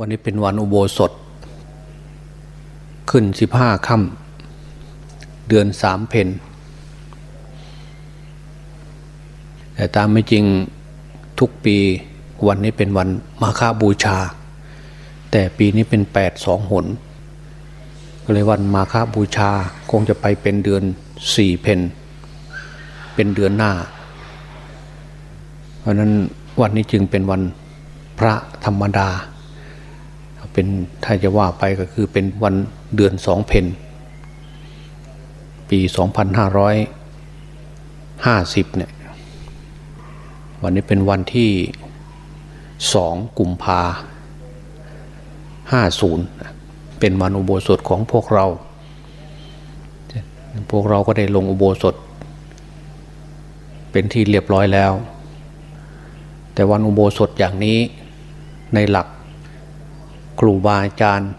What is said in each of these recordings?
วันนี้เป็นวันอุโบสถ ขึ้นสิบห้าค่ำเดือนสามเพนแต่ตามไม่จริงทุกปีวันนี้เป็นวันมาฆบูชา แต่ปีนี้เป็นแปดสองหน ก็เลยวันมาฆบูชาคงจะไปเป็นเดือนสี่เพนเป็นเดือนหน้า เพราะนั้นวันนี้จึงเป็นวันพระธรรมดา เป็นถ้าจะว่าไปก็คือเป็นวันเดือนสองเพนปีสองพันห้าร้อยห้าสิบเนี่ยวันนี้เป็นวันที่สองกุมภาห้าศูนย์เป็นวันอุโบสถของพวกเรา พวกเราก็ได้ลงอุโบสถ เป็นที่เรียบร้อยแล้ว แต่วันอุโบสถอย่างนี้ในหลัก ครูบาอาจารย์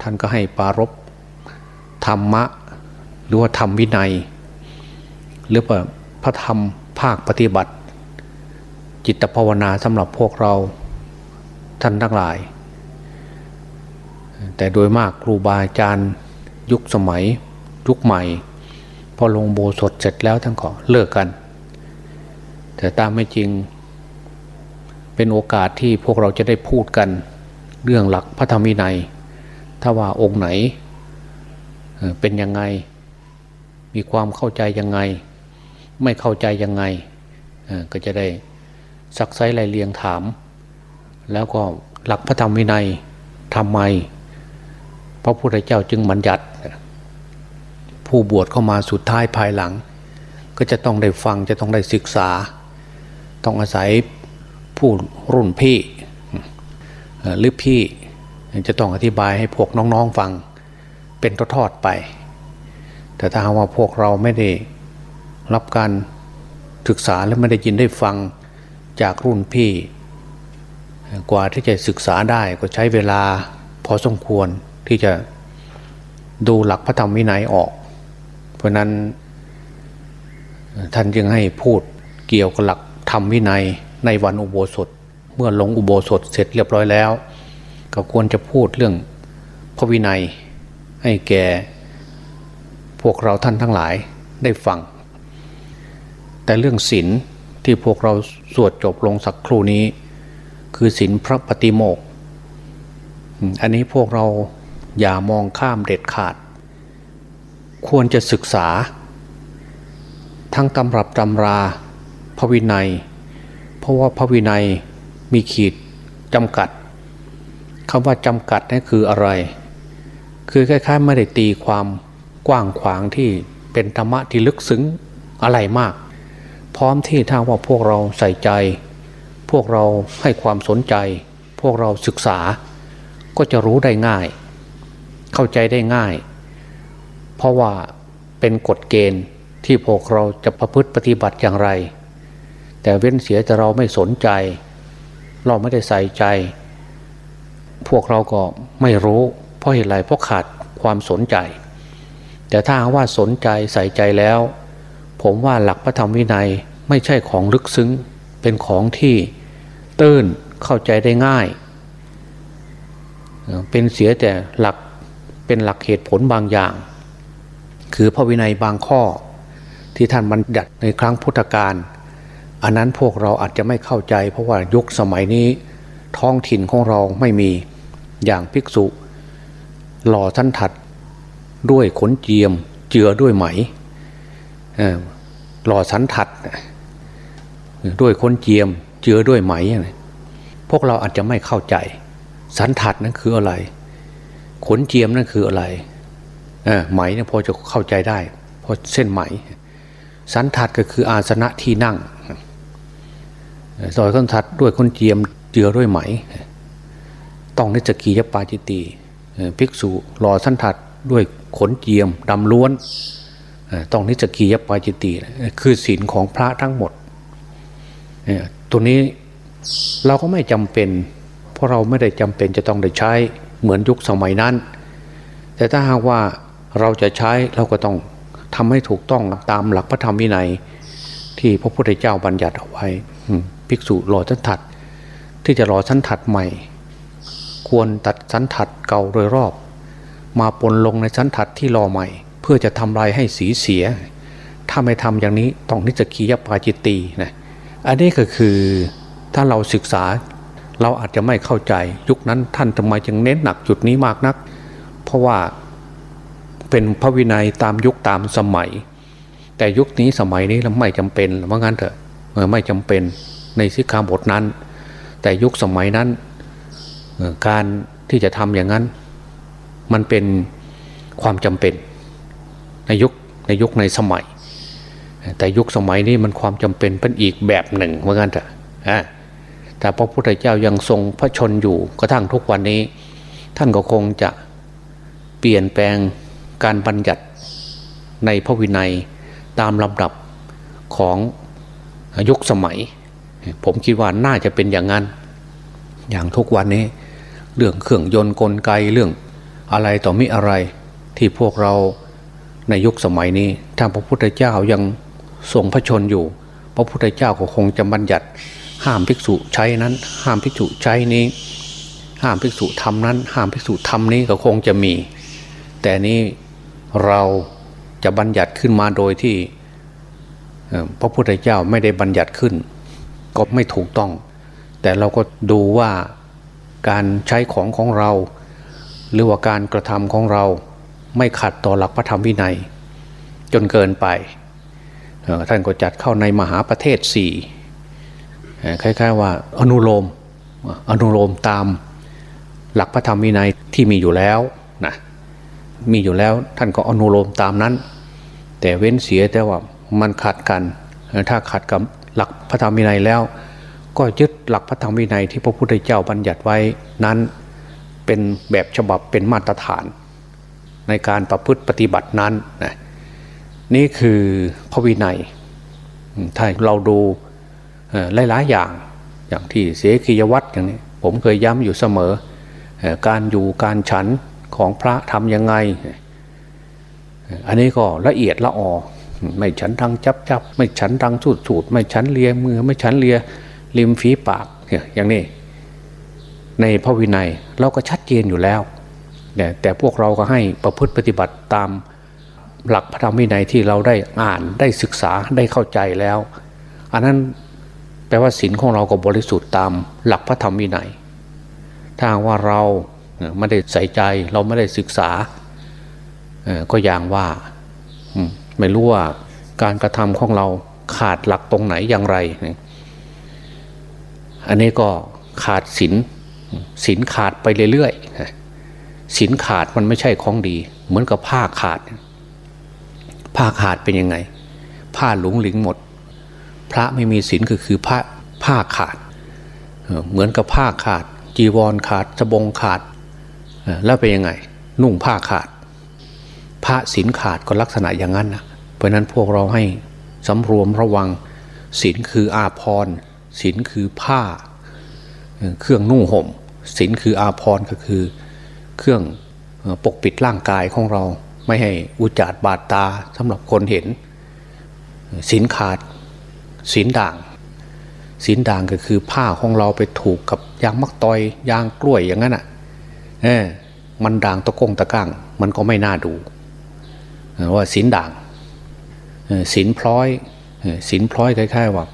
ท่านก็ให้ปารบธรรมะ หรือว่าธรรมวินัย หรือว่าพระธรรมภาคปฏิบัติ จิตภาวนาสำหรับพวกเราท่านทั้งหลาย แต่โดยมากครูบาอาจารย์ยุคสมัยยุคใหม่ พอลงโบสถเสร็จแล้วท่านก็เลิกกัน แต่ตามไม่จริงเป็นโอกาสที่พวกเราจะได้พูดกัน เรื่องหลักพระธรรมวินัย ถ้าว่าองค์ไหนเป็นยังไง มีความเข้าใจยังไง ไม่เข้าใจยังไง ก็จะได้ซักไซไลเลียงถาม แล้วก็หลักพระธรรมวินัยทำไม พระพุทธเจ้าจึงบัญญัติ ผู้บวชเข้ามาสุดท้ายภายหลัง ก็จะต้องได้ฟังจะต้องได้ศึกษา ต้องอาศัยผู้รุ่นพี่ หรือพี่จะต้องอธิบายให้พวกน้องๆฟังเป็นทอดๆไป แต่ถ้าว่าพวกเราไม่ได้รับการศึกษาและไม่ได้ยินได้ฟังจากรุ่นพี่ กว่าที่จะศึกษาได้ก็ใช้เวลาพอสมควรที่จะดูหลักพระธรรมวินัยออก เพราะนั้นท่านจึงให้พูดเกี่ยวกับหลักธรรมวินัยในวันอุโบสถ เมื่อลงอุโบสถเสร็จเรียบร้อยแล้ว ก็ควรจะพูดเรื่องพระวินัย ให้แก่พวกเราท่านทั้งหลายได้ฟัง แต่เรื่องศีลที่พวกเราสวดจบลงสักครู่นี้ คือศีลพระปฏิโมก อันนี้พวกเราอย่ามองข้ามเด็ดขาด ควรจะศึกษา ทั้งตำรับตำราพระวินัย เพราะว่าพระวินัย มีขีดจำกัดคำว่าจำกัดนี่นคืออะไร คือคล้ายๆไม่ได้ตีความกว้างขวางที่เป็นธรรมะที่ลึกซึ้งอะไรมาก พร้อมที่ถ้าว่าพวกเราใส่ใจ พวกเราให้ความสนใจ พวกเราศึกษา ก็จะรู้ได้ง่าย เข้าใจได้ง่าย เพราะว่าเป็นกฎเกณฑ์ที่พวกเราจะประพฤติปฏิบัติอย่างไร แต่เว้นเสียแต่เราไม่สนใจ เราไม่ได้ใส่ใจ พวกเราก็ไม่รู้ เพราะเหตุไรเพราะขาดความสนใจ แต่ถ้าว่าสนใจใส่ใจแล้ว ผมว่าหลักพระธรรมวินัยไม่ใช่ของลึกซึ้งเป็นของที่ตื้นเข้าใจได้ง่าย เป็นเสียแต่หลักเป็นหลักเหตุผลบางอย่าง คือพระวินัยบางข้อที่ท่านบัญญัติในครั้งพุทธกาล อันนั้นพวกเราอาจจะไม่เข้าใจ เพราะว่ายุคสมัยนี้ท้องถิ่นของเราไม่มีอย่างภิกษุ หล่อท่านถัดด้วยขนเจียมเจือด้วยไหมหล่อสันถัด ด้วยขนเจียมเจือด้วยไหม พวกเราอาจจะไม่เข้าใจ สันถัดนั่นคืออะไร ขนเจียมนั่นคืออะไรไหมเนี่ยพอจะเข้าใจได้เพราะเส้นไหม สันถัดก็คืออาสนะที่นั่ง ซอยข้นทัดด้วยคนเจียมเจือด้วยไหม ต้องนิจกียปาจิตีภิกษุหล่อสันทัดด้วยขนเจียมดำล้วนต้องนิจกียปาจิตีคือศีลของพระทั้งหมดตัวนี้เราก็ไม่จำเป็น เพราะเราไม่ได้จำเป็นจะต้องได้ใช้เหมือนยุคสมัยนั้น แต่ถ้าหากว่าเราจะใช้เราก็ต้องทำให้ถูกต้องตามหลักพระธรรมวินัย ที่พระพุทธเจ้าบัญญัติเอาไว้ ภิกษุรอชั้นถัด ที่จะรอชั้นถัดใหม่ ควรตัดสันทัดเก่าโดยรอบ มาปนลงในสันทัดที่รอใหม่ เพื่อจะทำลายให้สีเสีย ถ้าไม่ทำอย่างนี้ต้องนิจกียปาจิตตีนะอันนี้ก็คือถ้าเราศึกษาเราอาจจะไม่เข้าใจ ยุคนั้นท่านทำไมจึงเน้นหนักจุดนี้มากนัก เพราะว่าเป็นพระวินัยตามยุคตามสมัย แต่ยุคนี้สมัยนี้เราไม่จำเป็นว่าะงั้นเถอะไม่จำเป็น ในสิกขาบทนั้น แต่ยุคสมัยนั้นการที่จะทำอย่างนั้น มันเป็นความจำเป็น ในยุคในยุคในสมัย แต่ยุคสมัยนี้มันความจำเป็นเป็นอีกแบบหนึ่งเหมือนกันเถอะแต่พระพุทธเจ้ายังทรงพระชนอยู่กระทั่งทุกวันนี้ ท่านก็คงจะเปลี่ยนแปลงการบัญญัติในพระวินัยตามลำดับของยุคสมัย ผมคิดว่าน่าจะเป็นอย่างนั้น อย่างทุกวันนี้ เรื่องเครื่องยนต์กลไกเรื่องอะไรต่อมิอะไรที่พวกเราในยุคสมัยนี้ ถ้าพระพุทธเจ้ายังทรงพระชนอยู่ พระพุทธเจ้าก็คงจะบัญญัติห้ามภิกษุใช้นั้น ห้ามภิกษุใช้นี้ ห้ามภิกษุทำนั้น ห้ามภิกษุทำนี้ก็คงจะมี แต่นี้เราจะบัญญัติขึ้นมาโดยที่พระพุทธเจ้าไม่ได้บัญญัติขึ้น ก็ไม่ถูกต้อง แต่เราก็ดูว่าการใช้ของของเรา หรือว่าการกระทำของเราไม่ขัดต่อหลักพระธรรมวินัย จนเกินไปท่านก็จัดเข้าในมหาประเทศสี่คล้ายๆว่าอนุโลมอนุโลมตามหลักพระธรรมวินัยที่มีอยู่แล้วนะมีอยู่แล้วท่านก็อนุโลมตามนั้น แต่เว้นเสียแต่ว่ามันขัดกัน ถ้าขัดกับ หลักพระธรรมวินัยแล้ว ก็ยึดหลักพระธรรมวินัยที่พระพุทธเจ้าบัญญัติไว้นั้นเป็นแบบฉบับเป็นมาตรฐาน ในการประพฤติปฏิบัตินั้นนะนี่คือพระวินัย ถ้าเราดูหลายๆอย่างอย่างที่เสกียวัตรอย่างนี้ผมเคยย้ำอยู่เสมอ การอยู่การฉันของพระทำยังไง อันนี้ก็ละเอียดละออ ไม่ฉันทางจับจับไม่ฉันทางสูดสูดไม่ฉันเลียมือ ไม่ฉันเลียริมฝีปากอย่างนี้ ในพระวินัยเราก็ชัดเจนอยู่แล้วแต่พวกเราก็ให้ประพฤติปฏิบัติตามหลักพระธรรมวินัยที่เราได้อ่านได้ศึกษาได้เข้าใจแล้ว อันนั้นแปลว่าศีลของเราก็บริสุทธิ์ตามหลักพระธรรมวินัยถ้าว่าเราไม่ได้ใส่ใจเราไม่ได้ศึกษาก็อย่างว่า ไม่รู้ว่าการกระทำของเราขาดหลักตรงไหนอย่างไร อันนี้ก็ขาดศีลศีลขาดไปเรื่อยๆศีลขาดมันไม่ใช่ของดี เหมือนกับผ้าขาด ผ้าขาดเป็นยังไง ผ้าหลงหลิงหมด พระไม่มีศีลก็คือผ้าผ้าขาด เหมือนกับผ้าขาด จีวรขาดสบงขาด แล้วเป็นยังไง นุ่งผ้าขาด พระศีลขาดก็ลักษณะอย่างนั้นนะเพราะนั้นพวกเราให้สำรวมระวังศีลคืออาภรณ์ศีลคือผ้า เครื่องนุ่งห่มศีลคืออาภรณ์ก็คือเครื่องปกปิดร่างกายของเราไม่ให้อุจจารบาดตาสำหรับคนเห็นศีลขาดศีลด่างศีลด่างก็คือผ้าของเราไปถูกกับยางมักตอยยางกล้วยอย่างนั้นอะเออมันด่างตะกงตะก้างมันก็ไม่น่าดู ว่าศีลด่างศีลพลอยศีลพลอยคล้ายๆว่า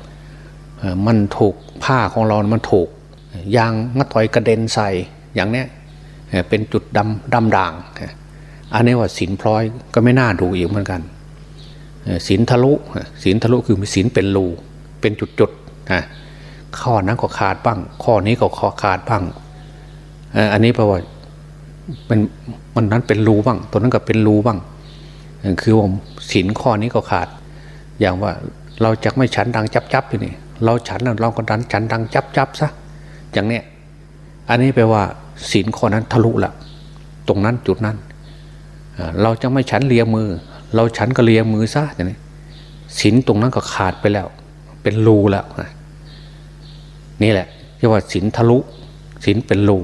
มันถูกผ้าของเรา มันถูกยางมัดถอยกระเด็นใส่อย่างเนี้ยเป็นจุดดำดำด่าง อันนี้ว่าศีลพลอยก็ไม่น่าดูอีกเหมือนกันศีลทะลุศีลทะลุคือมีศีลเป็นรูเป็นจุดๆนะข้อนั้นก็ขาดบ้าง ข้อนี้ก็ขอขาดบ้างอันนี้แปลว่ามันมันนั้นเป็นรูบ้าง ตัวนั้นก็เป็นรูบ้าง คือว่าศีลข้อนี้ก็ขาด อย่างว่าเราจะไม่ฉันดังจับจับอยู่นี่เราฉันเราก็ดันฉันดังจับจับซะอย่างเนี้ยอันนี้แปลว่าศีลข้อนั้นทะลุละตรงนั้นจุดนั้น เราจะไม่ฉันเลียมือ เราฉันก็เลียมือซะอย่างนี้ศีลตรงนั้นก็ขาดไปแล้ว เป็นรูแล้วนี่แหละเรียกว่าศีลทะลุศีลเป็นรู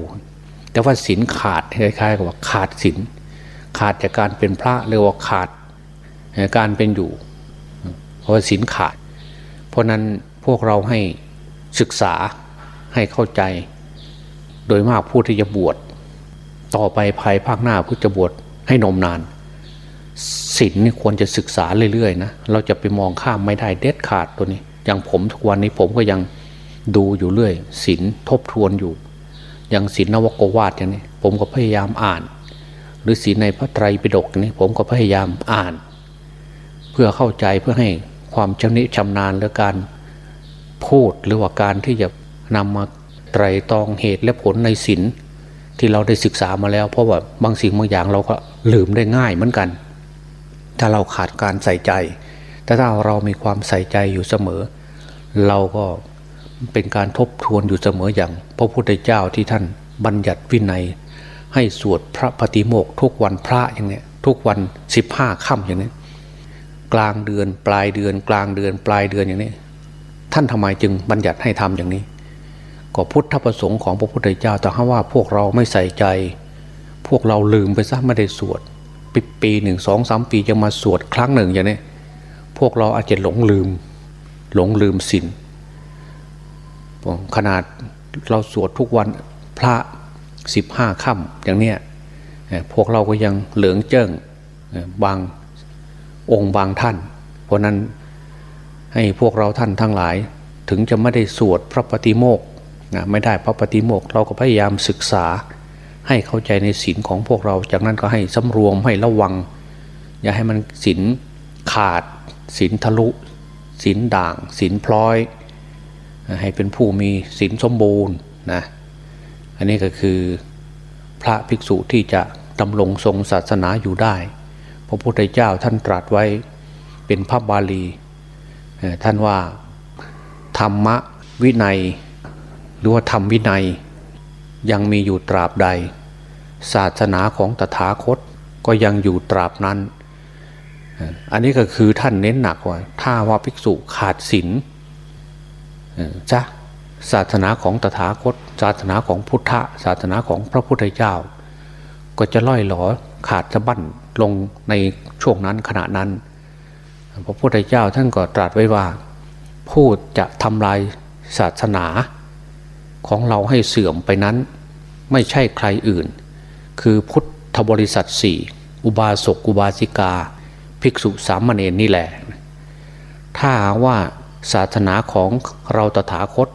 แต่ว่าศีลขาดคล้ายๆกับว่าขาดศีล ขาดจากการเป็นพระเรียกว่าขาดการเป็นอยู่ เพราะศีลขาด เพราะนั้นพวกเราให้ศึกษาให้เข้าใจ โดยมากผู้ที่จะบวชต่อไปภายภาคหน้าผู้จะบวชให้นมนานศีลนี่ควรจะศึกษาเรื่อยๆนะเราจะไปมองข้ามไม่ได้เด็ดขาดตัวนี้ อย่างผมทุกวันนี้ผมก็ยังดูอยู่เรื่อยศีลทบทวนอยู่ อย่างศีลนวโกวาทอย่างนี้ผมก็พยายามอ่าน หรือศีลในพระไตรปิฎกนี้ผมก็พยายามอ่าน เพื่อเข้าใจเพื่อให้ความชำนิชำนาญและการพูดหรือว่าการที่จะนำมาไตรตรองเหตุและผลในศีลที่เราได้ศึกษามาแล้ว เพราะว่าบางสิ่งบางอย่างเราก็ลืมได้ง่ายเหมือนกัน ถ้าเราขาดการใส่ใจ แต่ถ้าเรามีความใส่ใจอยู่เสมอ เราก็เป็นการทบทวนอยู่เสมออย่าง พระพุทธเจ้าที่ท่านบัญญัติวินัย ให้สวดพระปฏิโมกทุกวันพระอย่างนี้ทุกวันสิบห้าค่ำอย่างนี้กลางเดือนปลายเดือน กลางเดือนปลายเดือนอย่างนี้ ท่านทำไมจึงบัญญัติให้ทำอย่างนี้ ก็พุทธประสงค์ของพระพุทธเจ้าแต่ถ้าว่าพวกเราไม่ใส่ใจ พวกเราลืมไปซะไม่ได้สวดปีปีหนึ่งสองสามปีจะมาสวดครั้งหนึ่งอย่างนี้พวกเราอาจจะหลงลืม หลงลืมศีลขนาดเราสวดทุกวันพระ สิบห้าค่ำอย่างเนี้ยพวกเราก็ยังเหลืองเจิ้งบางองค์บางท่าน เพราะนั้นให้พวกเราท่านทั้งหลายถึงจะไม่ได้สวดพระปฏิโมกไม่ได้พระปฏิโมกเราก็พยายามศึกษา ให้เข้าใจในศีลของพวกเรา จากนั้นก็ให้สำรวมให้ระวัง อย่าให้มันศีลขาดศีลทะลุศีลด่างศีลพลอย ให้เป็นผู้มีศีลสมบูรณ์นะ อันนี้ก็คือพระภิกษุที่จะดำรงทรงศาสนาอยู่ได้ พระพุทธเจ้าท่านตรัสไว้เป็นพระบาลี ท่านว่าธรรมะวินัย หรือว่าธรรมวินัย ยังมีอยู่ตราบใด ศาสนาของตถาคตก็ยังอยู่ตราบนั้น อันนี้ก็คือท่านเน้นหนักว่า ถ้าว่าภิกษุขาดศีลจ้ะ ศาสนาของตถาคต ศาสนาของพุทธศาสนาของพระพุทธเจ้า ก็จะล่อยหลอขาดสะบั้นลงในช่วงนั้นขณะนั้น พระพุทธเจ้าท่านก็ตรัสไว้ว่า ผู้จะทำลายศาสนาของเราให้เสื่อมไปนั้น ไม่ใช่ใครอื่น คือพุทธบริษัทสี่อุบาสกอุบาสิกา ภิกษุสามเณรนี่แหละ ถ้าว่าศาสนาของเราตถาคต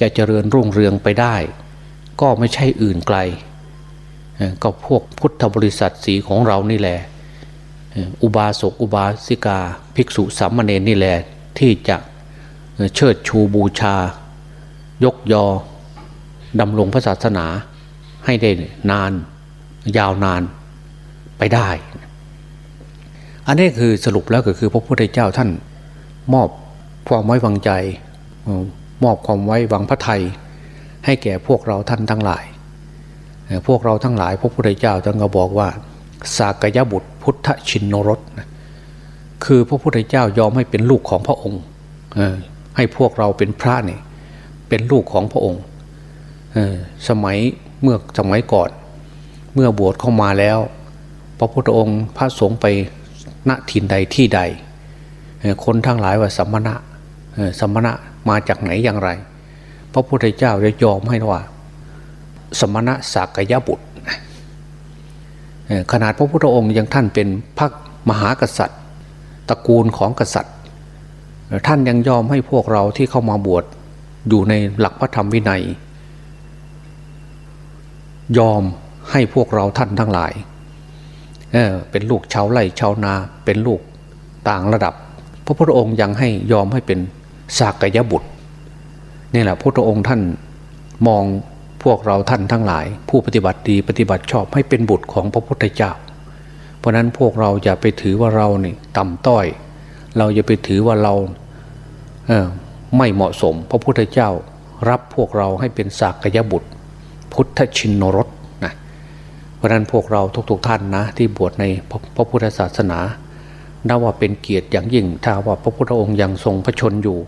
จะเจริญรุ่งเรืองไปได้ ก็ไม่ใช่อื่นไกล ก็พวกพุทธบริษัทสีของเรานี่แหละอุบาสกอุบาสิกา ภิกษุสามเณรนี่แหละที่จะเชิดชูบูชา ยกยอดำรงพระศาสนาให้ได้นานยาวนานไปได้ อันนี้คือสรุปแล้วก็คือพระพุทธเจ้าท่านมอบความไว้วางใจ มอบความไว้วางพระไทยให้แก่พวกเราท่านทั้งหลาย พวกเราทั้งหลายพระพุทธเจ้าท่านก็บอกว่า สากยบุตรพุทธชินนรสคือพระพุทธเจ้ายอมให้เป็นลูกของพระองค์ให้พวกเราเป็นพระนี่เป็นลูกของพระองค์สมัยเมื่อสมัยก่อน เมื่อบวชเข้ามาแล้ว พระพุทธองค์พระสงฆ์ไปณถิ่นใดที่ใด คนทั้งหลายว่าสัมมณะสัมมณะ มาจากไหนอย่างไร พระพุทธเจ้าจะยอมให้ว่า สมณะสักยบุตรขนาดพระพุทธองค์ยังท่านเป็นพระมหากษัตริย์ตระกูลของกษัตริย์ ท่านยังยอมให้พวกเราที่เข้ามาบวชอยู่ในหลักพระธรรมวินัย ยอมให้พวกเราท่านทั้งหลายเเป็นลูกชาวไร่ชาวนาเป็นลูกต่างระดับ พระพุทธองค์ยังให้ยอมให้เป็น สากยบุตรนี่แหละพระพุทธองค์ท่านมองพวกเราท่านทั้งหลาย ผู้ปฏิบัติดีปฏิบัติชอบให้เป็นบุตรของพระพุทธเจ้า เพราะนั้นพวกเราอย่าไปถือว่าเรานี่ต่ำต้อย เราอย่าไปถือว่าเราเออไม่เหมาะสม พระพุทธเจ้ารับพวกเราให้เป็นสากยบุตร พุทธชินนรสนะเพราะนั้นพวกเราทุกๆทท่านนะ ที่บวชในพระพุทธศาสนานับว่าเป็นเกียรติอย่างยิ่งถ้าว่าพระพุทธองค์ยังทรงพระชนอยู่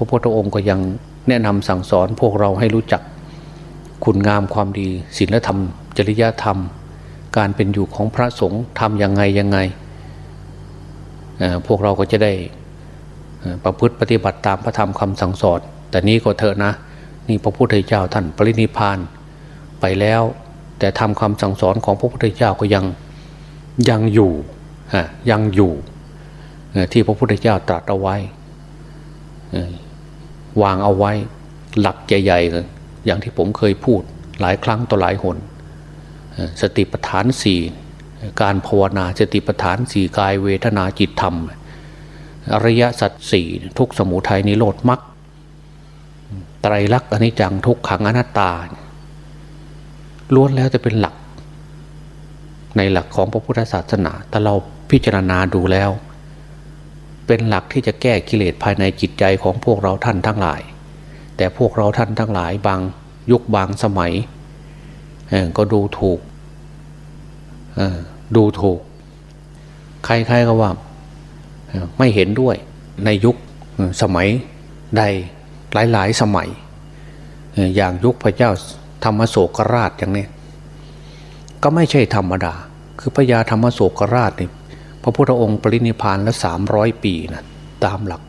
ระพุทธองค์ก็ยังแนะนำสั่งสอนพวกเราให้รู้จักคุณงามความดีศีลธรรม จริยธรรม การเป็นอยู่ของพระสงฆ์ทำยังไงยังไง พวกเราก็จะได้ประพฤติปฏิบัติตามพระธรรมคำสั่งสอน แต่นี้ก็เถอะนะ นี่พระพุทธเจ้าท่านปรินิพานไปแล้ว แต่ทำคำสั่งสอนของพระพุทธเจ้าก็ยังยังอยู่ยังอยู่ที่พระพุทธเจ้าตรัสเอาไว้ วางเอาไว้ หลักใหญ่ๆอย่างที่ผมเคยพูดหลายครั้งต่อหลายหน สติปัฏฐานสี่การภาวนาสติปัฏฐานสี่กายเวทนาจิตธรรม อริยสัจสี่ทุกสมุทัยนิโรธมรรคไตรลักษณ์อนิจจังทุกขังอนัตตาล้วนแล้วจะเป็นหลัก ในหลักของพระพุทธศาสนา แต่เราพิจารณาดูแล้ว เป็นหลักที่จะแก้กิเลสภายในจิตใจของพวกเราท่านทั้งหลาย แต่พวกเราท่านทั้งหลายบางยุคบางสมัยก็ดูถูกดูถูก ใครๆก็ว่าไม่เห็นด้วยในยุคสมัยใดหลายๆสมัย อย่างยุคพระเจ้าธรรมโศกราชอย่างนี้ก็ไม่ใช่ธรรมดา คือพระยาธรรมโศกราชนี่ พระพุทธองค์ปรินิพานแล้วสามร้อยปีนะตามหลัก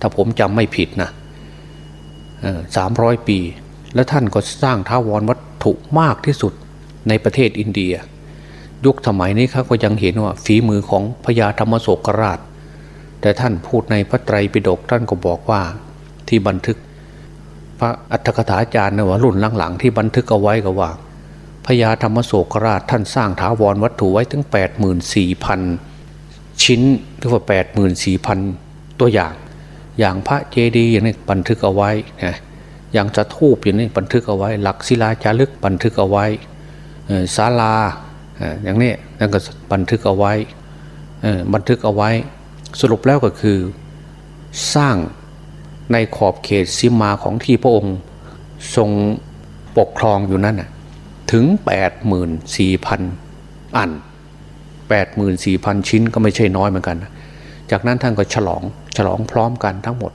ถ้าผมจำไม่ผิดนะสามร้อยปี แล้วท่านก็สร้างท้าวรวัตถุมากที่สุดในประเทศอินเดีย ยุคสมัยนี้ครับก็ยังเห็นว่าฝีมือของพญาธรรมโศกราช แต่ท่านพูดในพระไตรปิฎกท่านก็บอกว่าที่บันทึก พระอัฏฐกถาจารย์นะว่ารุ่นหลังๆที่บันทึกเอาไว้ก็ว่าพญาธรรมโศกราชท่านสร้างถาวรวัตถุไว้ถึง 84,000 ชิ้นหรือว่า84,000 ตัวอย่าง อย่างพระเจดีย์อย่างนี้บันทึกเอาไว้นะอย่างจะทูบอย่างนี้บันทึกเอาไว้ หลักศิลาจารึกบันทึกเอาไว้ศาลาอย่างนี้นั่นก็บันทึกเอาไว้บันทึกเอาไว้ สรุปแล้วก็คือสร้างในขอบเขตสิมาของที่พระองค์ทรงปกครองอยู่นั่นถึง 84,000 อัน 84,000 ชิ้นก็ไม่ใช่น้อยเหมือนกัน จากนั้นท่านก็ฉลองฉลองพร้อมกันทั้งหมด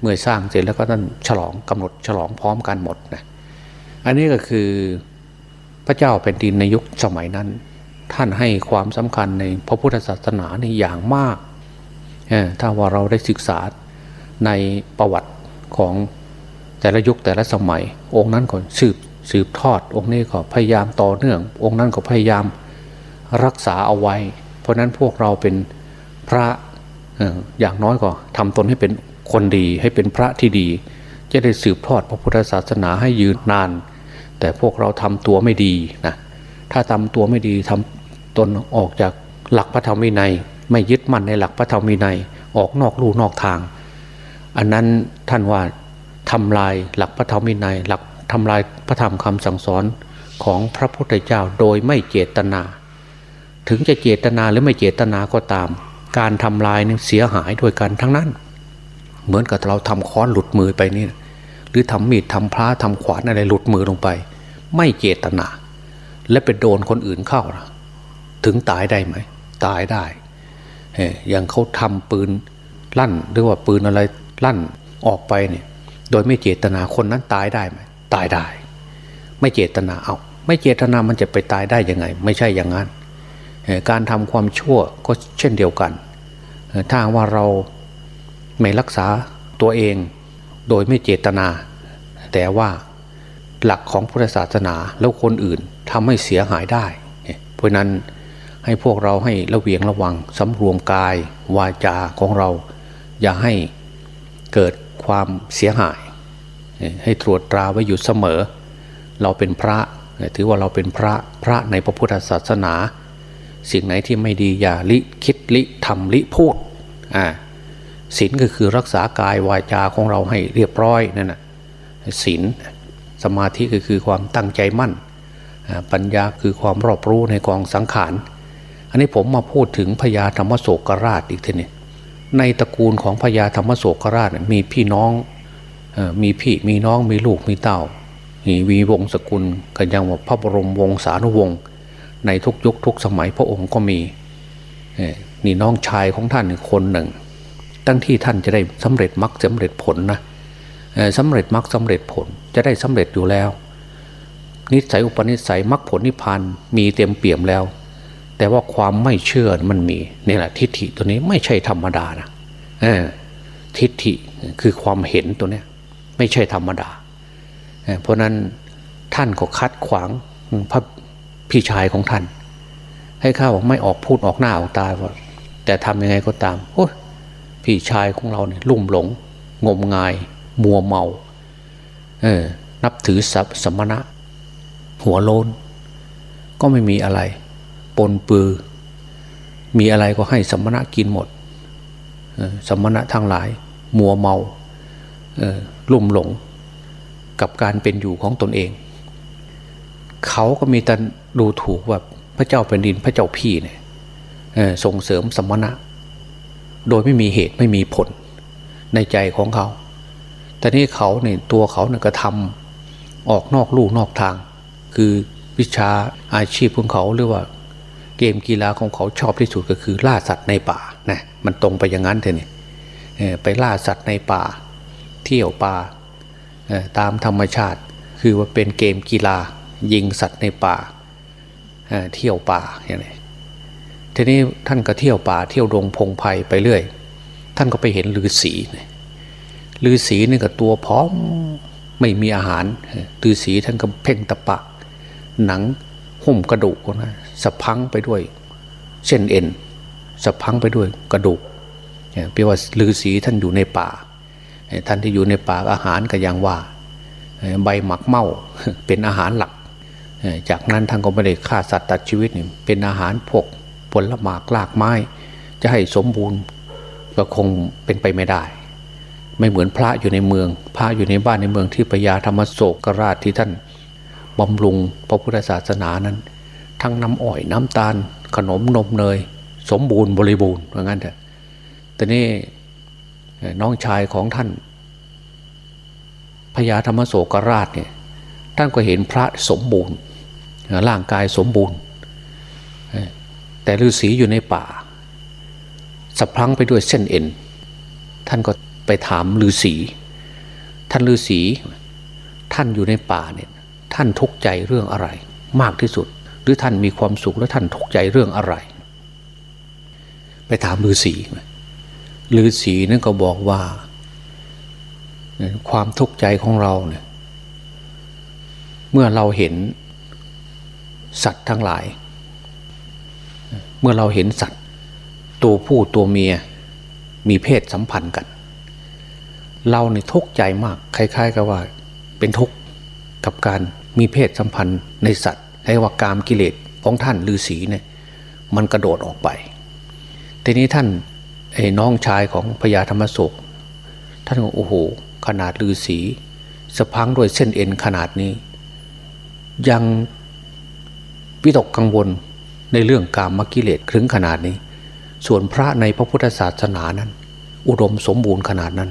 เมื่อสร้างเสร็จแล้วก็ท่านฉลองกำหนดฉลองพร้อมกันหมดนะอันนี้ก็คือพระเจ้าแผ่นดินในยุคสมัยนั้น ท่านให้ความสำคัญในพระพุทธศาสนาในอย่างมาก ถ้าว่าเราได้ศึกษาในประวัติของแต่ละยุคแต่ละสมัย องค์นั้นก็สืบสืบทอด องค์นี้ก็พยายามต่อเนื่อง องค์นั้นก็พยายาม รักษาเอาไว้ เพราะนั้นพวกเราเป็นพระอย่างน้อยก็ทำตนให้เป็นคนดีให้เป็นพระที่ดี จะได้สืบทอดพระพุทธศาสนาให้ยืนนาน แต่พวกเราทำตัวไม่ดีนะถ้าทำตัวไม่ดีทำตนออกจากหลักพระธรรมวินัย ไม่ยึดมั่นในหลักพระธรรมวินัย ออกนอกลู่นอกทาง อันนั้นท่านว่าทำลายหลักพระธรรมวินัย หลักทำลายพระธรรมคำสั่งสอนของพระพุทธเจ้าโดยไม่เจตนา ถึงจะเจตนาหรือไม่เจตนาก็ตาม การทำลายเนี่เสียหายด้วยกันทั้งนั้น เหมือนกับเราทำค้อนหลุดมือไปนี่ หรือทำมีดทำพระทำขวานอะไรหลุดมือลงไป ไม่เจตนา และไปโดนคนอื่นเข้านะถึงตายได้ไหม ตายได้อย่างเขาทำปืนลั่นหรือว่าปืนอะไรลั่นออกไปเนี่ย โดยไม่เจตนาคนนั้นตายได้ไหมตายได้ ไม่เจตนาเอาไม่เจตนามันจะไปตายได้ยังไง ไม่ใช่อย่างนั้น การทำความชั่วก็เช่นเดียวกัน ถ้าว่าเราไม่รักษาตัวเองโดยไม่เจตนา แต่ว่าหลักของพุทธศาสนาแล้วคนอื่นทำให้เสียหายได้ เพราะนั้นให้พวกเราให้ระเวียงระวังสำรวมกายวาจาของเรา อย่าให้เกิดความเสียหาย ให้ตรวจตราไว้อยู่เสมอ เราเป็นพระถือว่าเราเป็นพระพระในพระพุทธศาสนา สิ่งไหนที่ไม่ดีอย่าลิคิดลิทำลิพูดอ่าศีลก็คือรักษากายวาจาของเราให้เรียบร้อยนั่นแหะศีลสมาธิก็คือความตั้งใจมั่น ปัญญาคือความรอบรู้ในกองสังขาร อันนี้ผมมาพูดถึงพญาธรรมโศกราชอีกทีนี่ในตระกูลของพญาธรรมโศกราชมีพี่น้องมีพี่มีน้องมีลูกมีเต้ามีวงศกุลกันยังว่าพระบรมวงศานุวงศ์ ในทุกยุคทุกสมัยพระองค์ก็มีนี่น้องชายของท่านคนหนึ่ง ตั้งที่ท่านจะได้สำเร็จมรรคสาเร็จผลนะสำเร็จมรรคสาเร็จผลจะได้สำเร็จอยู่แล้ว นิสัยอุปนิสัยมรรคผลนิพพานมีเต็มเปี่ยมแล้ว แต่ว่าความไม่เชื่อมันมีนี่แหละทิฏฐิตัวนี้ไม่ใช่ธรรมดานะทิฏฐิคือความเห็นตัวนี้ไม่ใช่ธรรมดา เพราะนั้นท่านก็คัดขวางพระ พี่ชายของท่าน ให้ข้าบอกไม่ออกพูดออกหน้าออกตาแต่ทำยังไงก็ตามโอ้พี่ชายของเราเนี่ยลุ่มหลง งมงาย มัวเมาเออนับถือสัพสมณะ หัวโลน ก็ไม่มีอะไร ปนปือ มีอะไรก็ให้สมณะกินหมดสมณะทั้งหลาย มัวเมาลุ่มหลง กับการเป็นอยู่ของตนเอง เขาก็มีแต่ดูถูกว่าพระเจ้าแผ่นดินพระเจ้าพี่เนี่ยส่งเสริมสมณะ โดยไม่มีเหตุไม่มีผลในใจของเขา แต่นี่เขาเนี่ยตัวเขาเนี่ยกระทำออกนอกลู่นอกทาง คือวิชาอาชีพของเขาหรือว่าเกมกีฬาของเขาชอบที่สุดก็คือล่าสัตว์ในป่านะมันตรงไปอย่างนั้นเถอะนี่ไปล่าสัตว์ในป่า เที่ยวป่าตามธรรมชาติ คือว่าเป็นเกมกีฬา ยิงสัตว์ในป่าเที่ยวป่าอย่างนี้ทีนี้ท่านก็เที่ยวป่าเที่ยวดงพงไพ่ไปเรื่อย ท่านก็ไปเห็นลือสีลือสีนี่ก็ตัวพร้อมไม่มีอาหารลือสีท่านก็เพ่งตะปะ หนังหุ้มกระดูกนะสะพังไปด้วยเส้นเอ็นสะพังไปด้วยกระดูกเปีว่าลือสีท่านอยู่ในป่า ท่านที่อยู่ในป่าอาหารก็ยังว่า ใบหมักเมาเป็นอาหารหลัก จากนั้นท่านก็ไม่ได้ฆ่าสัตว์ตัดชีวิตเป็นอาหารพวกผลหมากลากไม้ จะให้สมบูรณ์ก็คงเป็นไปไม่ได้ ไม่เหมือนพระอยู่ในเมือง พระอยู่ในบ้านในเมืองที่ปยาธรรมโศกราชที่ท่านบำรุงพระพุทธศาสนานั้น ทั้งน้ำอ้อยน้ำตาล ขนมนมเนย สมบูรณ์บริบูรณ์ว่างั้นเถอะแต่นี่น้องชายของท่านพญาธรรมโศกราชเนี่ยท่านก็เห็นพระสมบูรณ์ ร่างกายสมบูรณ์ แต่ฤาษีอยู่ในป่าสะพลังไปด้วยเส้นเอ็น ท่านก็ไปถามฤาษีท่านฤาษีท่านอยู่ในป่าเนี่ยท่านทุกข์ใจเรื่องอะไร มากที่สุด หรือท่านมีความสุขแล้วท่านทุกข์ใจเรื่องอะไร ไปถามฤาษีฤาษีนั่นก็บอกว่า ความทุกข์ใจของเราเนี่ยเมื่อเราเห็น สัตว์ทั้งหลาย เมื่อเราเห็นสัตว์ ตัวผู้ตัวเมียมีเพศสัมพันธ์กัน เราเนี่ทุกข์ใจมาก คล้าย ๆ กับว่า เป็นทุกข์กับการมีเพศสัมพันธ์ในสัตว์ให้ว่ากามกิเลสของท่านฤาษีเนี่ยมันกระโดดออกไป ทีนี้ท่านไอ้น้องชายของพญาธรรมสุขท่านก็โอ้โห ขนาดลือสีสะพังด้วยเส้นเอ็นขนาดนี้ ยัง วิตกกังวลในเรื่องกามมกิเลสถึงขนาดนี้ ส่วนพระในพระพุทธศาสนานั้น อุดมสมบูรณ์ขนาดนั้น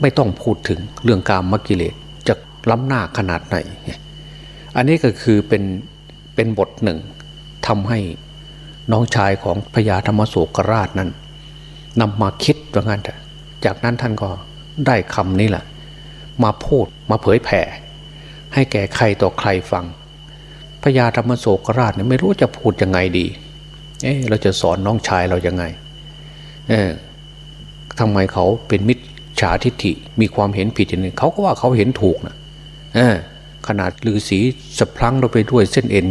ไม่ต้องพูดถึงเรื่องกามมกิเลสจะล้ำหน้าขนาดไหน อันนี้ก็คือเป็นเป็นบทหนึ่งทำให้น้องชายของพญาธรรมโศกราชนั้นนำมาคิดว่างั้นเถอะจากนั้นท่านก็ได้คำนี้แหละมาพูดมาเผยแผ่ ให้แก่ใครต่อใครฟัง พญาธรรมโศกราชเนี่ยไม่รู้จะพูดยังไงดี เออเราจะสอนน้องชายเรายังไง เออทำไมเขาเป็นมิจฉาทิฏฐิมีความเห็นผิดอย่างนี้เขาก็ว่าเขาเห็นถูกนะเออขนาดลือสีสะพลังเราไปด้วยเส้นเอ็น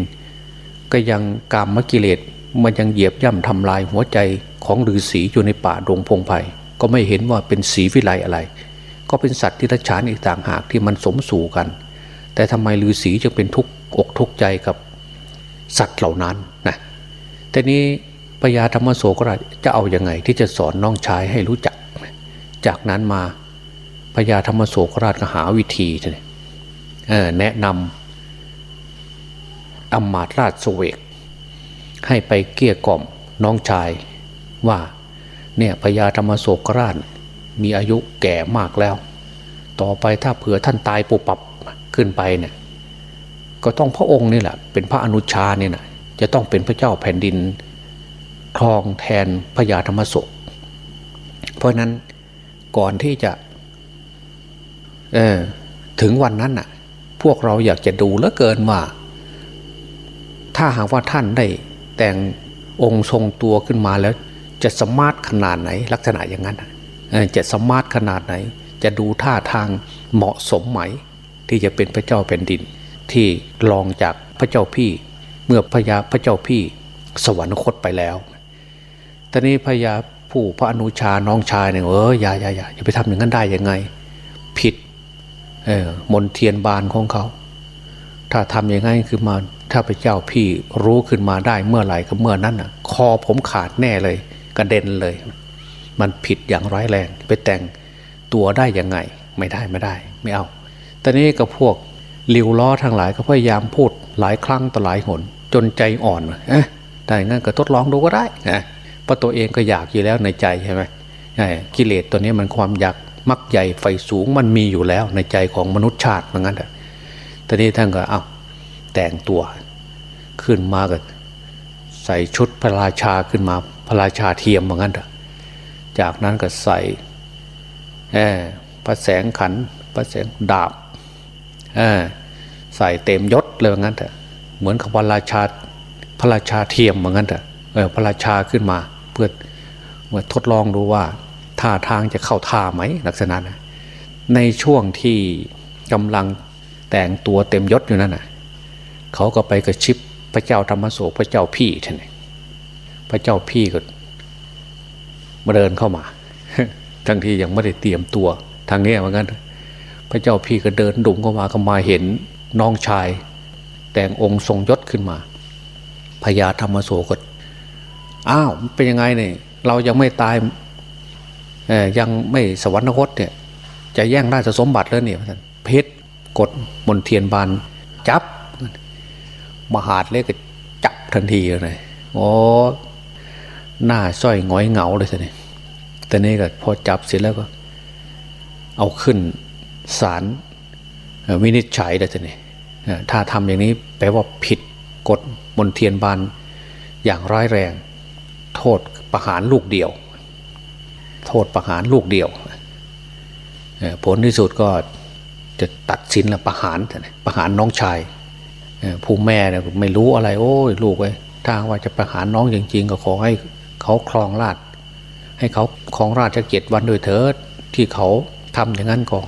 ก็ยังกามมกิเลสมันยังเหยียบย่ำทำลายหัวใจของฤาษีอยู่ในป่าดงพงไพ่ก็ไม่เห็นว่าเป็นสีวิไลอะไร ก็เป็นสัตว์ที่ทัฉานอีกต่างหากที่มันสมสู่กัน แต่ทำไมฤาษีจึงเป็นทุกข์ อกทุกข์ใจกับสัตว์เหล่านั้นนะแต่นี้พญาธรรมโสกราชจะเอาอยัางไง ที่จะสอนน้องชายให้รู้จัก จากนั้นมาพญาธรรมโสกราชก็หาวิธีแนะนำอมมาตราชสเวก ให้ไปเกี้ยกล่อมน้องชายว่าเนี่ยพญาธรรมโศกราชมีอายุแก่มากแล้ว ต่อไปถ้าเผื่อท่านตายปุบปับขึ้นไปเนี่ย ก็ต้องพระองค์นี่แหละเป็นพระอนุชาเนี่ยนะจะต้องเป็นพระเจ้าแผ่นดินครองแทนพญาธรรมศกเพราะนั้นก่อนที่จะถึงวันนั้นน่ะ พวกเราอยากจะดูเหลือเกินว่า ถ้าหากว่าท่านได้แต่งองค์ทรงตัวขึ้นมาแล้ว จะ smart ขนาดไหน ลักษณะอย่างนั้นจะ smart ขนาดไหน จะดูท่าทางเหมาะสมไหม ที่จะเป็นพระเจ้าแผ่นดิน ที่รองจากพระเจ้าพี่ เมื่อพญาพระเจ้าพี่สวรรคตไปแล้วตอนนี้พญาผู้พระอนุชาน้องชายเนี่ยเอออย่าอย่าอย่าอย่าไปทำอย่างนั้นได้ยังไง ผิดเออมนเทียนบานของเขา ถ้าทำอย่างนั้คือมาถ้าพระเจ้าพี่รู้ขึ้นมาได้เมื่อไหร่ก็เมื่อนั้นอะ คอผมขาดแน่เลยกระเด็นเลย มันผิดอย่างร้ายแรงไปแต่งตัวได้ยังไง ไม่ได้ไม่ได้ ไม่เอาตอนนี้ก็พวก ลิวล้อทั้งหลายก็พยายามพูดหลายครั้งต่อหลายหน จนใจอ่อนเอ๊ะได้งั้นก็ทดลองดูก็ได้นะเพราะตัวเองก็อยากอยู่แล้วในใจใช่ไหมกิเลสตัวนี้มันความอยากมักใหญ่ไฟสูงมันมีอยู่แล้วในใจของมนุษย์ชาติเหมือนกันแต่ตอนนี้ท่านก็เอาแต่งตัวขึ้นมาก็ใส่ชุดพระราชาขึ้นมาพระราชาเทียมเหมือนกันเถอะจากนั้นก็ใส่พระแสงขันพระแสงดาบ ใส่เต็มยศเลยงั้นเถอะเหมือนกับพระราชาพระราชาเทียมเหมือนกันเถอะพระราชาขึ้นมาเพื่อมาทดลองดูว่าท่าทางจะเข้าท่าไหมลักษณะนะในช่วงที่กำลังแต่งตัวเต็มยศอยู่นั่นนะเขาก็ไปกระชิบพระเจ้าธรรมโศกพระเจ้าพี่ท่านพระเจ้าพี่ก็มาเดินเข้ามา ทั้งที่ยังไม่ได้เตรียมตัวทางนี้เหมือนกัน ระเจ้าพี่ก็เดินดุ่มเข้ามาก็มาเห็นน้องชาย แต่งองค์ทรงยศขึ้นมาพญาธรรมโสก็อ้าวเป็นยังไงเนี่ยเรายังไม่ตายยังไม่สวรรคตเนี่ย จะแย่งราชสมบัติแล้วเนี่ยเพชรกดมนเทียนบานจับ มหาดเล็กก็จับทันทีเลยโอ้หน้าส้อยง้อยเหงาเลยทีนี้แต่นี่ก็พอจับเสร็จแล้วก็ เอาขึ้น ศาลวินิจฉัยเลยทีนี้ถ้าทำอย่างนี้แปลว่าผิดกฎมนเทียนบานอย่างร้ายแรง โทษประหารลูกเดียว โทษประหารลูกเดียว ผลที่สุดก็จะตัดสินละประหารประหารน้องชายผู้แม่เนี่ยไม่รู้อะไร โอ้ยลูกเว้ถ้าว่าจะประหารน้องจริง ๆ ก็ขอให้เขาครองราชให้เขาครองราชเกียรติวันโดยเถิดที่เขาทำอย่างนั้นก็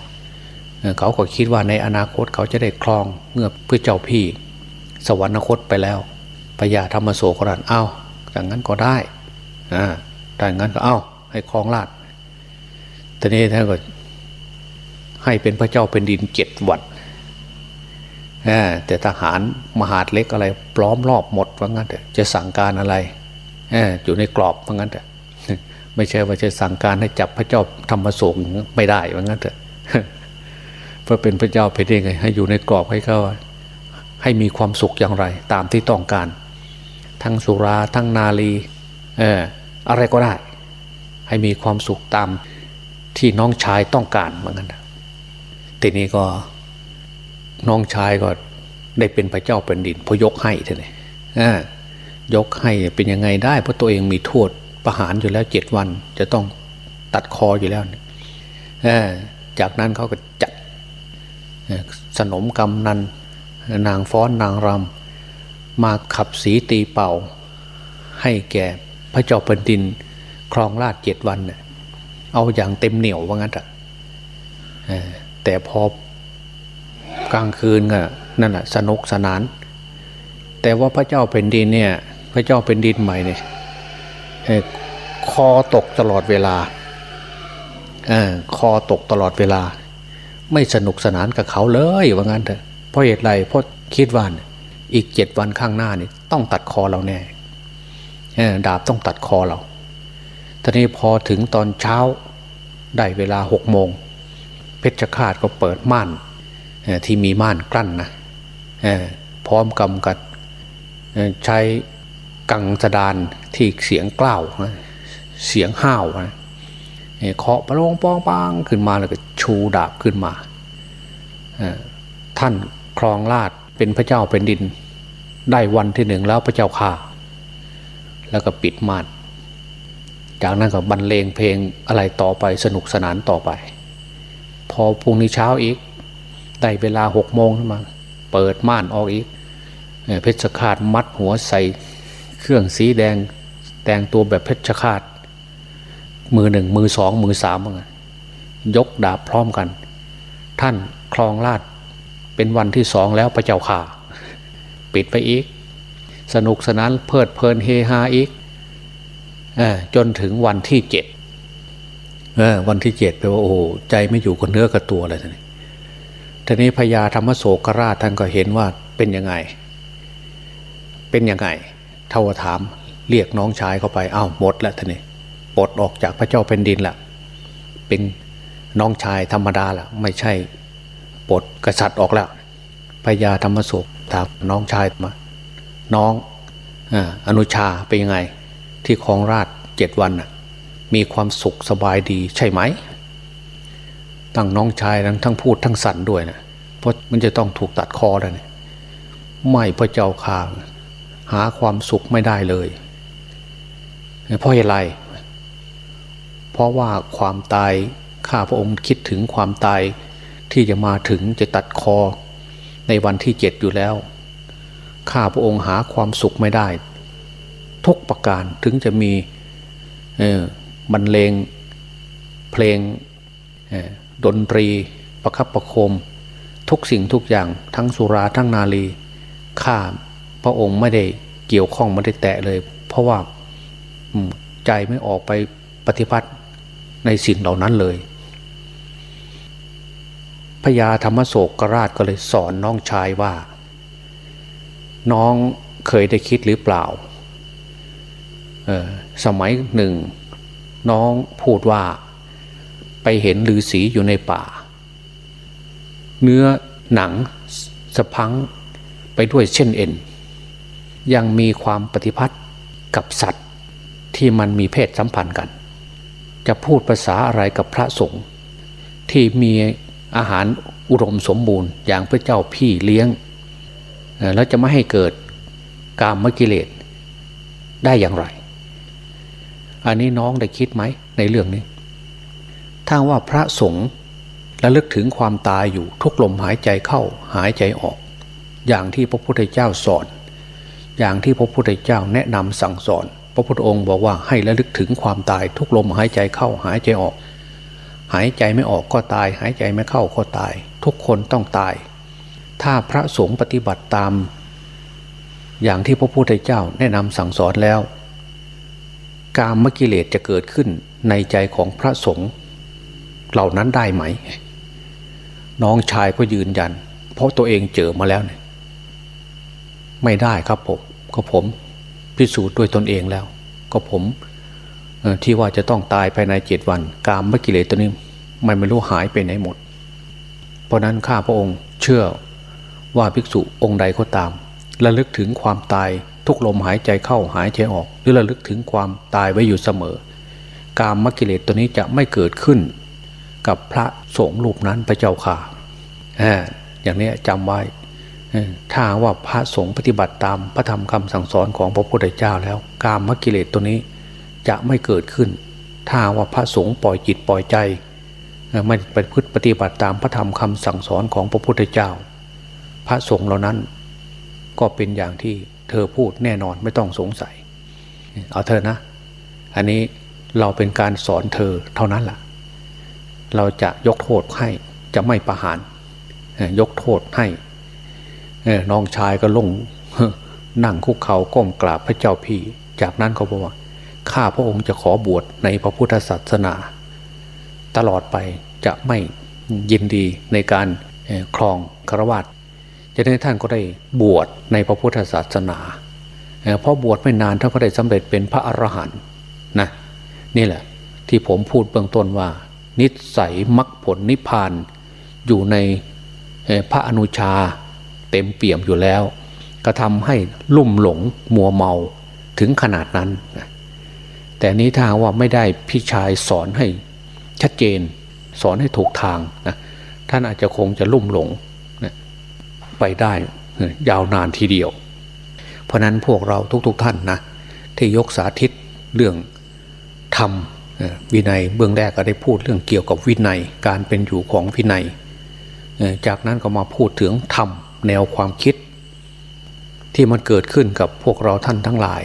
เขาก็คิดว่าในอนาคตเขาจะได้ครองเมื่อเพื่อเจ้าพี่ สวรรคตไปแล้วพญาธรรมโสกรันเอาอย่างนั้นก็ได้อ่าแต่งั้นก็เอาให้ครองราชทีนี้ท่านก็ให้เป็นพระเจ้าเป็นดินเจ็ดวันแต่ทหารมหาดเล็กอะไรปล้อมรอบหมดว่างั้นเถอะจะสั่งการอะไรอยู่ในกรอบว่างั้นเถอะไม่ใช่ว่าจะสั่งการให้จับพระเจ้าธรรมโศกไม่ได้ว่างั้นเถอะ พราะเป็นพระเจ้าเป็นยังไง ให้อยู่ในกรอบให้เขาให้มีความสุขอย่างไร ตามที่ต้องการ ทั้งสุราทั้งนาลีเอออะไรก็ได้ ให้มีความสุขตามที่น้องชายต้องการเหมือนกันทีนี้ก็น้องชายก็ได้เป็นพระเจ้าเป็นดินพอยกให้ท่านนี่ยกให้เป็นยังไงได้ เพราะตัวเองมีโทษประหารอยู่แล้วเจ็ดวัน จะต้องตัดคออยู่แล้วจากนั้นเขาก็จัด สนมกำนันนางฟ้อนนางรำมาขับสีตีเป่า ให้แก่พระเจ้าเป็นดินครองราชเจ็ดวันเอาอย่างเต็มเหนียวว่างั้นอะแต่พอกลางคืนก็นั่นแหะสนุกสนาน แต่ว่าพระเจ้าเป็นดินเนี่ย พระเจ้าเป็นดินใหม่เนี่ยคอตกตลอดเวลาอคอตกตลอดเวลา ไม่สนุกสนานกับเขาเลยว่างั้นเถอะเพราะเหตุไรเพราะคิดว่าอีกเจ็ดวันข้างหน้านี่ต้องตัดคอเราแน่ดาบต้องตัดคอเราทีนี้พอถึงตอนเช้าได้เวลาหกโมงเพชฌฆาตก็เปิดม่านที่มีม่านกลั้นนะพร้อมกำกับใช้กังสดานที่เสียงกล้าวเสียงห้าวเคาะประลงปองปังขึ้นมาแล้วก็ ชูดาบขึ้นมา ท่านครองราชเป็นพระเจ้าเป็นดิน ได้วันที่หนึ่งแล้วพระเจ้าข่า แล้วก็ปิดม่านจากนั้นก็บรรเลงเพลงอะไรต่อไปสนุกสนานต่อไป พอพรุ่งนี้เช้าอีก ได้เวลาหกโมงขึ้นมา เปิดม่านออกอีกเพชรขาดมัดหัวใส่เครื่องสีแดงแต่งตัวแบบเพชรขาดมือหนึ่งมือสองมือสามอะไร ยกดาบพร้อมกัน ท่านคลองราชเป็นวันที่สองแล้วพระเจ้าข่า ปิดไปอีก สนุกสนานเพลิดเพลินเฮฮาอีกอจนถึงวันที่เจ็ดวันที่เจ็ดแปลว่าโอ้ใจไม่อยู่กับเนื้อกับตัวเลยทีนี้ทีนี้พญาธรรมโศกราชท่านก็เห็นว่าเป็นยังไง เป็นยังไงเท่าถามเรียกน้องชายเข้าไปอ้าวหมดแล้วท่านี้ปลดออกจากพระเจ้าแผ่นดินละเป็น น้องชายธรรมดาละไม่ใช่ปลดกษัตริย์ออกแล้วพญาธรรมโศกถามน้องชายมา น้องอนุชาเป็นยังไง ที่คลองราชเจ็ดวันน่ะ มีความสุขสบายดีใช่ไหม ตั้งน้องชายทั้งทั้งพูดทั้งสั่นด้วยนะเพราะมันจะต้องถูกตัดคอแล้วนี่ยไม่พระเจ้าข่าหาความสุขไม่ได้เลยเพราะอะไร เพราะว่าความตาย ข้าพระองค์คิดถึงความตายที่จะมาถึงจะตัดคอ ในวันที่เจ็ดอยู่แล้ว ข้าพระองค์หาความสุขไม่ได้ ทุกประการถึงจะมีบรรเลงเพลงดนตรีประคับประคม ทุกสิ่งทุกอย่างทั้งสุราทั้งนาลีข้าพระองค์ไม่ได้เกี่ยวข้องไม่ได้แตะเลย เพราะว่าใจไม่ออกไปปฏิบัติในสิ่งเหล่านั้นเลย พญาธรรมโศกราชก็เลยสอนน้องชายว่า น้องเคยได้คิดหรือเปล่า สมัยหนึ่ง น้องพูดว่าไปเห็นฤาษีอยู่ในป่า เนื้อหนังสะพังไปด้วยเช่นเอ็น ยังมีความปฏิพัติกับสัตว์ที่มันมีเพศสัมพันธ์กัน จะพูดภาษาอะไรกับพระสงฆ์ที่มี อาหารอุดมสมบูรณ์ อย่างพระเจ้าพี่เลี้ยง แล้วจะไม่ให้เกิดกามกิเลสได้อย่างไร อันนี้น้องได้คิดไหมในเรื่องนี้ ถ้าว่าพระสงฆ์ระลึกถึงความตายอยู่ทุกลมหายใจเข้าหายใจออก อย่างที่พระพุทธเจ้าสอน อย่างที่พระพุทธเจ้าแนะนำสั่งสอน พระพุทธองค์บอกว่าให้ระลึกถึงความตายทุกลมหายใจเข้าหายใจออก หายใจไม่ออกก็ตาย หายใจไม่เข้าก็ตาย ทุกคนต้องตาย ถ้าพระสงฆ์ปฏิบัติตาม อย่างที่พระพุทธเจ้าแนะนำสั่งสอนแล้ว กามกิเลสจะเกิดขึ้นในใจของพระสงฆ์เหล่านั้นได้ไหม น้องชายก็ยืนยัน เพราะตัวเองเจอมาแล้วเนี่ยไม่ได้ครับผมก็ผมพิสูจน์ด้วยตนเองแล้ว ก็ผม ที่ว่าจะต้องตายภายในเจ็ดวัน กามกิเลสตัวนี้มันไม่รู้หายไปไหนหมด เพราะนั้นข้าพระองค์เชื่อว่าภิกษุองค์ใดก็ตามระลึกถึงความตายทุกลมหายใจเข้าหายใจออก หรือระลึกถึงความตายไว้อยู่เสมอ กามกิเลสตัวนี้จะไม่เกิดขึ้น กับพระสงฆ์รูปนั้นพระเจ้าข่าอย่างนี้จำไว้ถ้าว่าพระสงฆ์ปฏิบัติตามพระธรรมคำสั่งสอนของพระพุทธเจ้าแล้ว กามกิเลสตัวนี้ จะไม่เกิดขึ้น ถ้าว่าพระสงฆ์ปล่อยจิตปล่อยใจไม่ไปพฤติปฏิบัติตามพระธรรมคำสั่งสอนของพระพุทธเจ้า พระสงฆ์เหล่านั้น ก็เป็นอย่างที่เธอพูดแน่นอนไม่ต้องสงสัย เอาเธอนะ อันนี้เราเป็นการสอนเธอเท่านั้นแหละเราจะยกโทษให้จะไม่ประหาร ยกโทษให้น้องชายก็ลงนั่งคุกเขาก้มกราบพระเจ้าพี่ จากนั้นเขาบอกว่า ข้าพระองค์จะขอบวชในพระพุทธศาสนา ตลอดไปจะไม่ยินดีในการครองครวัตจะได้ท่านก็ได้บวชในพระพุทธศาสนาพราะบวชไม่นานท่านก็ได้สำเร็จเป็นพระอรหันต์นะนี่แหละที่ผมพูดเบื้องต้นว่า นิสัยมรรคผลนิพพานอยู่ในพระอนุชาเต็มเปี่ยมอยู่แล้วก็ทำให้ลุ่มหลงมัวเมาถึงขนาดนั้นนะ แต่นี้ถ้าว่าไม่ได้พี่ชายสอนให้ชัดเจน สอนให้ถูกทางนะท่านอาจจะคงจะลุ่มหลงนะไปได้ยาวนานทีเดียว เพราะนั้นพวกเราทุกๆทท่านนะที่ยกสาธิตเรื่องธรรมวินัยเบื้องแรกก็ได้พูดเรื่องเกี่ยวกับวินัยการเป็นอยู่ของวินัย จากนั้นก็มาพูดถึงธรรมแนวความคิด ที่มันเกิดขึ้นกับพวกเราท่านทั้งหลาย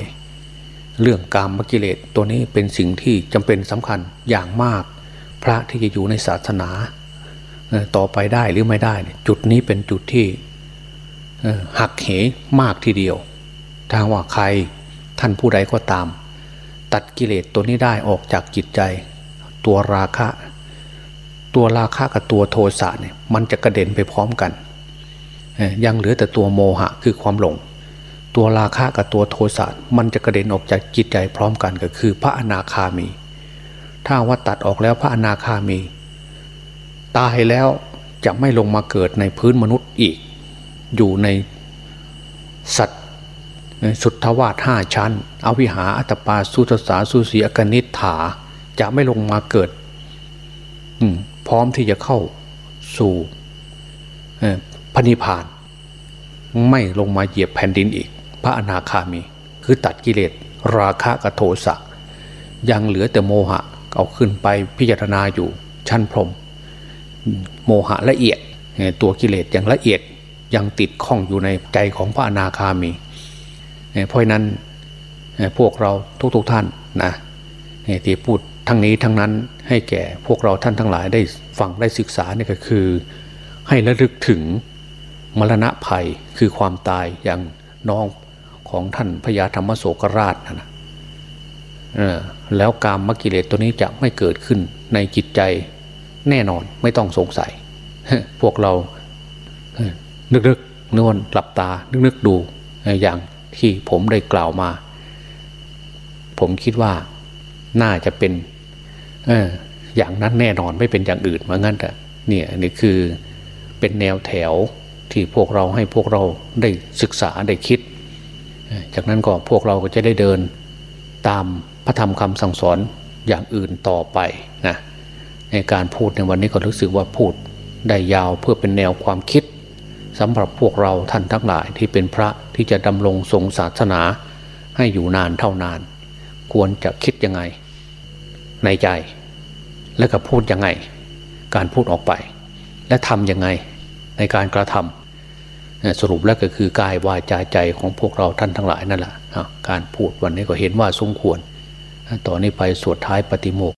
เรื่องกามกิเลสตัวนี้เป็นสิ่งที่จำเป็นสำคัญอย่างมาก พระที่จะอยู่ในศาสนาต่อไปได้หรือไม่ได้ จุดนี้เป็นจุดที่หักเหมากทีเดียวถ้าว่าใครท่านผู้ใดก็ตาม ตัดกิเลสตัวนี้ได้ออกจากจิตใจ ตัวราคะ ตัวราคะกับตัวโทสะเนี่ยมันจะกระเด็นไปพร้อมกัน ยังเหลือแต่ตัวโมหะคือความหลง ตัวราคะกับตัวโทสะมันจะกระเด็นออกจากจิตใจพร้อมกันก็คือ พระอนาคามี ถ้าว่าตัดออกแล้วพระอนาคามี ตายแล้วจะไม่ลงมาเกิดในพื้นมนุษย์อีก อยู่ในสัตว์สุทธวาสห้าชั้น อวิหาอัตปาสุทสาสุสีอกนิฐา จะไม่ลงมาเกิดพร้อมที่จะเข้าสู่พระนิพพาน ไม่ลงมาเหยียบแผ่นดินอีก พระอนาคามี คือตัดกิเลสราคะกับโทสะยังเหลือแต่โมหะเอาขึ้นไปพิจารณาอยู่ชั้นพรมโมหะละเอียดตัวกิเลสอย่างละเอียดยังติดข้องอยู่ในใจของพระอนาคามี เพราะนั้นพวกเราทุกๆทท่านนะที่พูดทั้งนี้ทั้งนั้นให้แก่พวกเราท่านทั้งหลายได้ฟังได้ศึกษาเนี่ยก็คือ ให้ระลึกถึงมรณะภัยคือความตายอย่างน้อง ของท่านพญาธรรมโศกราชนะแล้วกามมกิเลสตัวนี้จะไม่เกิดขึ้นในจิตใจแน่นอนไม่ต้องสงสัย พวกเรานึกๆนวลหลับตา นึกๆดูอย่างที่ผมได้กล่าวมา ผมคิดว่าน่าจะเป็นอย่างนั้นแน่นอนไม่เป็นอย่างอื่นมือนกันแต่เนี่ยนี่คือเป็นแนวแถวที่พวกเราให้พวกเราได้ศึกษาได้คิด จากนั้นก็พวกเราก็จะได้เดินตามพระธรรมคำสั่งสอนอย่างอื่นต่อไปนะในการพูดในวันนี้ก็รู้สึกว่าพูดได้ยาวเพื่อเป็นแนวความคิดสำหรับพวกเราท่านทั้งหลายที่เป็นพระที่จะดำรงทรงศาสนาให้อยู่นานเท่านาน ควรจะคิดยังไง ในใจ และก็พูดยังไง การพูดออกไป และทำยังไงในการกระทำ สรุปแล้วก็คือกายวาจาใจของพวกเราท่านทั้งหลายนั่นแหละการพูดวันนี้ก็เห็นว่าสมควร ต่อนนี้ไปสวดท้ายปฏิโมก